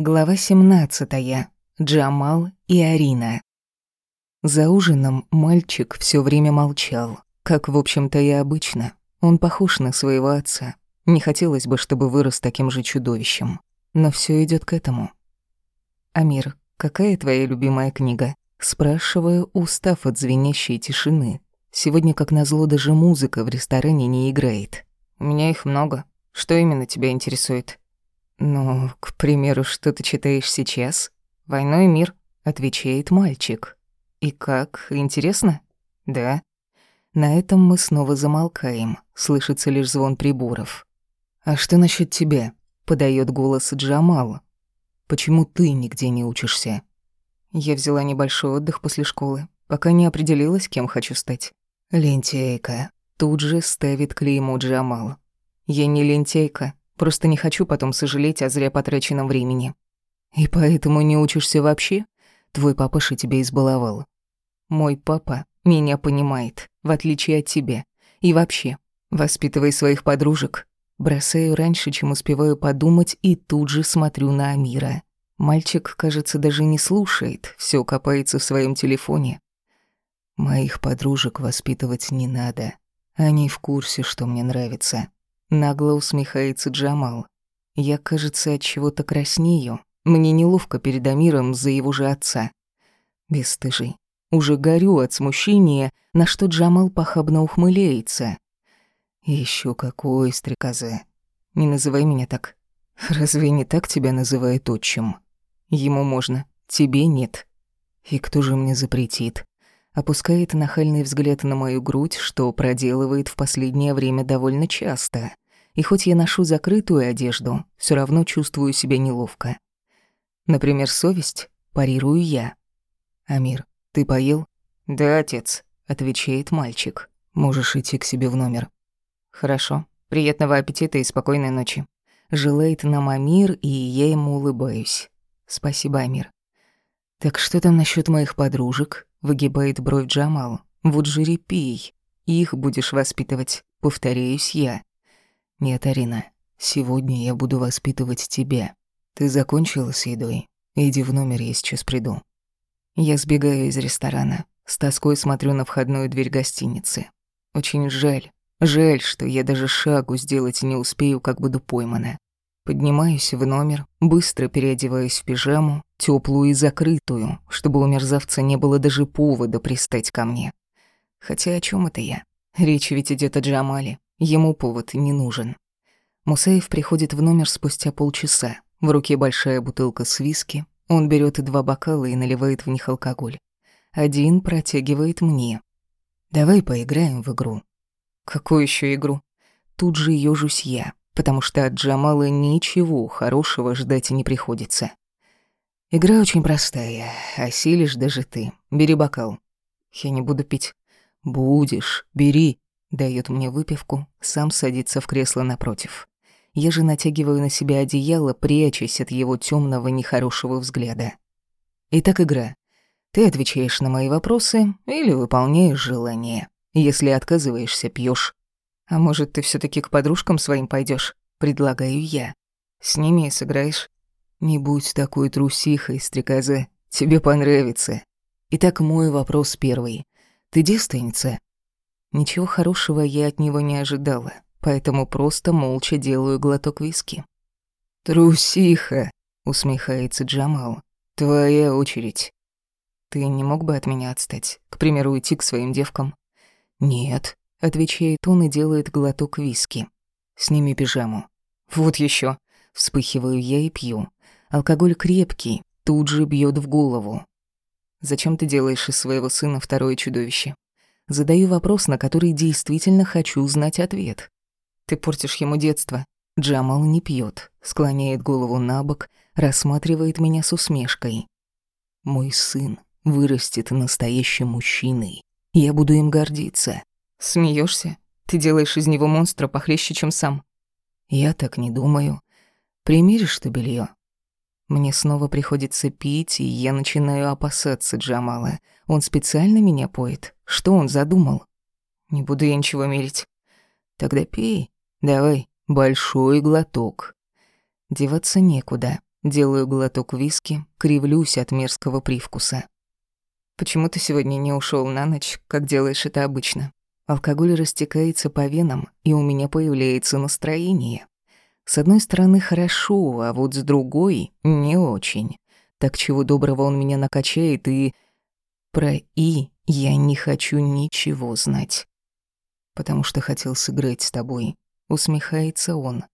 Глава 17. Джамал и Арина. За ужином мальчик все время молчал, как, в общем-то, и обычно. Он похож на своего отца. Не хотелось бы, чтобы вырос таким же чудовищем. Но все идет к этому. «Амир, какая твоя любимая книга?» Спрашиваю, устав от звенящей тишины. Сегодня, как назло, даже музыка в ресторане не играет. «У меня их много. Что именно тебя интересует?» «Ну, к примеру, что ты читаешь сейчас?» «Войну и мир», — отвечает мальчик. «И как, интересно?» «Да». На этом мы снова замолкаем, слышится лишь звон приборов. «А что насчет тебя?» — подает голос Джамал. «Почему ты нигде не учишься?» Я взяла небольшой отдых после школы, пока не определилась, кем хочу стать. «Лентяйка», — тут же ставит клеймо Джамал. «Я не лентяйка, Просто не хочу потом сожалеть о зря потраченном времени. И поэтому не учишься вообще? Твой папаша тебя избаловал. Мой папа меня понимает, в отличие от тебя. И вообще, воспитывай своих подружек. Бросаю раньше, чем успеваю подумать, и тут же смотрю на Амира. Мальчик, кажется, даже не слушает, все копается в своем телефоне. Моих подружек воспитывать не надо. Они в курсе, что мне нравится. Нагло усмехается Джамал. Я, кажется, от чего-то краснею. Мне неловко перед Амиром за его же отца. Бесстыжий. Уже горю от смущения, на что Джамал похабно ухмыляется. Еще какой стрекоза. Не называй меня так. Разве не так тебя называет отчим? Ему можно, тебе нет. И кто же мне запретит? Опускает нахальный взгляд на мою грудь, что проделывает в последнее время довольно часто. И хоть я ношу закрытую одежду, все равно чувствую себя неловко. Например, совесть парирую я. «Амир, ты поел?» «Да, отец», — отвечает мальчик. «Можешь идти к себе в номер». «Хорошо. Приятного аппетита и спокойной ночи». Желает нам Амир, и я ему улыбаюсь. «Спасибо, Амир». «Так что там насчет моих подружек?» — выгибает бровь Джамал. «Вот же репей. Их будешь воспитывать, повторяюсь я». «Нет, Арина, сегодня я буду воспитывать тебя. Ты закончила с едой? Иди в номер, я сейчас приду». Я сбегаю из ресторана, с тоской смотрю на входную дверь гостиницы. Очень жаль, жаль, что я даже шагу сделать не успею, как буду поймана. Поднимаюсь в номер, быстро переодеваюсь в пижаму, теплую и закрытую, чтобы у мерзавца не было даже повода пристать ко мне. Хотя о чем это я? Речь ведь идет о Джамале. Ему повод не нужен. Мусаев приходит в номер спустя полчаса. В руке большая бутылка с виски. Он берет два бокала и наливает в них алкоголь. Один протягивает мне. «Давай поиграем в игру». «Какую еще игру?» Тут же ёжусь я, потому что от Джамала ничего хорошего ждать не приходится. Игра очень простая, осилишь даже ты. Бери бокал. Я не буду пить. Будешь, бери. Дает мне выпивку, сам садится в кресло напротив. Я же натягиваю на себя одеяло, прячась от его темного нехорошего взгляда. Итак, игра. Ты отвечаешь на мои вопросы или выполняешь желание. Если отказываешься, пьешь. А может, ты все таки к подружкам своим пойдешь? Предлагаю я. С ними и сыграешь. Не будь такой трусихой, стрекоза. Тебе понравится. Итак, мой вопрос первый. Ты девственница? Ничего хорошего я от него не ожидала, поэтому просто молча делаю глоток виски. «Трусиха!» — усмехается Джамал. «Твоя очередь». «Ты не мог бы от меня отстать? К примеру, уйти к своим девкам?» «Нет», — отвечает он и делает глоток виски. «Сними пижаму». «Вот еще. Вспыхиваю я и пью. Алкоголь крепкий, тут же бьет в голову. «Зачем ты делаешь из своего сына второе чудовище?» Задаю вопрос, на который действительно хочу узнать ответ. «Ты портишь ему детство». Джамал не пьет, склоняет голову на бок, рассматривает меня с усмешкой. «Мой сын вырастет настоящим мужчиной. Я буду им гордиться». Смеешься? Ты делаешь из него монстра похлеще, чем сам». «Я так не думаю. Примеришь ты белье? Мне снова приходится пить, и я начинаю опасаться Джамала. Он специально меня поет. Что он задумал? Не буду я ничего мерить. Тогда пей. Давай, большой глоток. Деваться некуда. Делаю глоток виски, кривлюсь от мерзкого привкуса. Почему ты сегодня не ушел на ночь, как делаешь это обычно? Алкоголь растекается по венам, и у меня появляется настроение. С одной стороны, хорошо, а вот с другой — не очень. Так чего доброго он меня накачает, и... Про «и» я не хочу ничего знать. Потому что хотел сыграть с тобой. Усмехается он.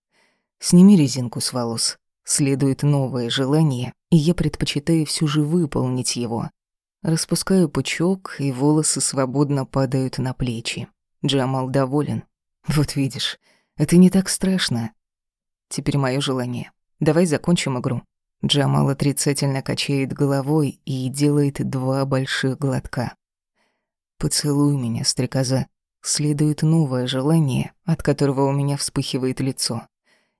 Сними резинку с волос. Следует новое желание, и я предпочитаю все же выполнить его. Распускаю пучок, и волосы свободно падают на плечи. Джамал доволен. Вот видишь, это не так страшно. Теперь мое желание. Давай закончим игру. Джамал отрицательно качает головой и делает два больших глотка. «Поцелуй меня, стрекоза». Следует новое желание, от которого у меня вспыхивает лицо.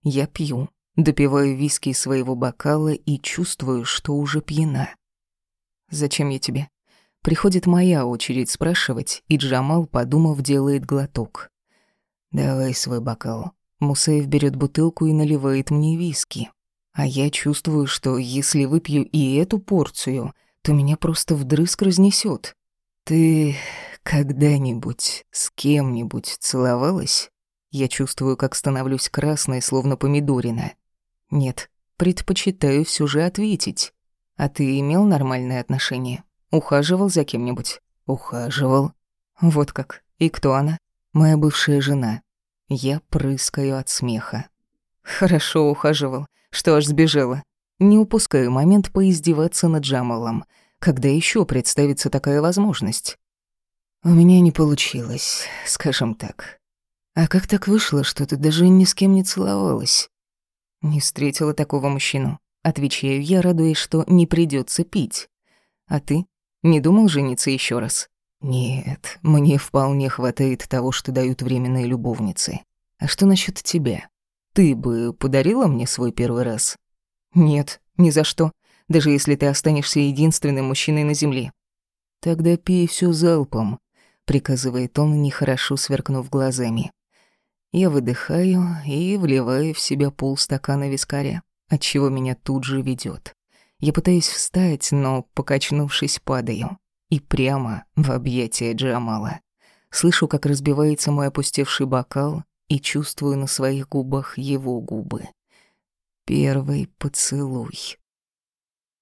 Я пью, допиваю виски из своего бокала и чувствую, что уже пьяна. «Зачем я тебе?» Приходит моя очередь спрашивать, и Джамал, подумав, делает глоток. «Давай свой бокал». Мусаев берет бутылку и наливает мне виски. А я чувствую, что если выпью и эту порцию, то меня просто вдрызг разнесет. «Ты когда-нибудь с кем-нибудь целовалась?» Я чувствую, как становлюсь красной, словно помидорина. «Нет, предпочитаю все же ответить. А ты имел нормальные отношения? Ухаживал за кем-нибудь? Ухаживал. Вот как. И кто она? Моя бывшая жена. Я прыскаю от смеха. Хорошо ухаживал, что аж сбежала. Не упускаю момент поиздеваться над Джамалом. Когда еще представится такая возможность? У меня не получилось, скажем так. А как так вышло, что ты даже ни с кем не целовалась? Не встретила такого мужчину. Отвечаю я, радуясь, что не придется пить. А ты? Не думал жениться еще раз? Нет, мне вполне хватает того, что дают временные любовницы. А что насчет тебя? Ты бы подарила мне свой первый раз? Нет, ни за что. Даже если ты останешься единственным мужчиной на земле. Тогда пей все залпом, приказывает он, нехорошо сверкнув глазами. Я выдыхаю и вливаю в себя полстакана вискаря отчего меня тут же ведет. Я пытаюсь встать, но, покачнувшись, падаю. И прямо в объятия Джамала. Слышу, как разбивается мой опустевший бокал, и чувствую на своих губах его губы. Первый поцелуй.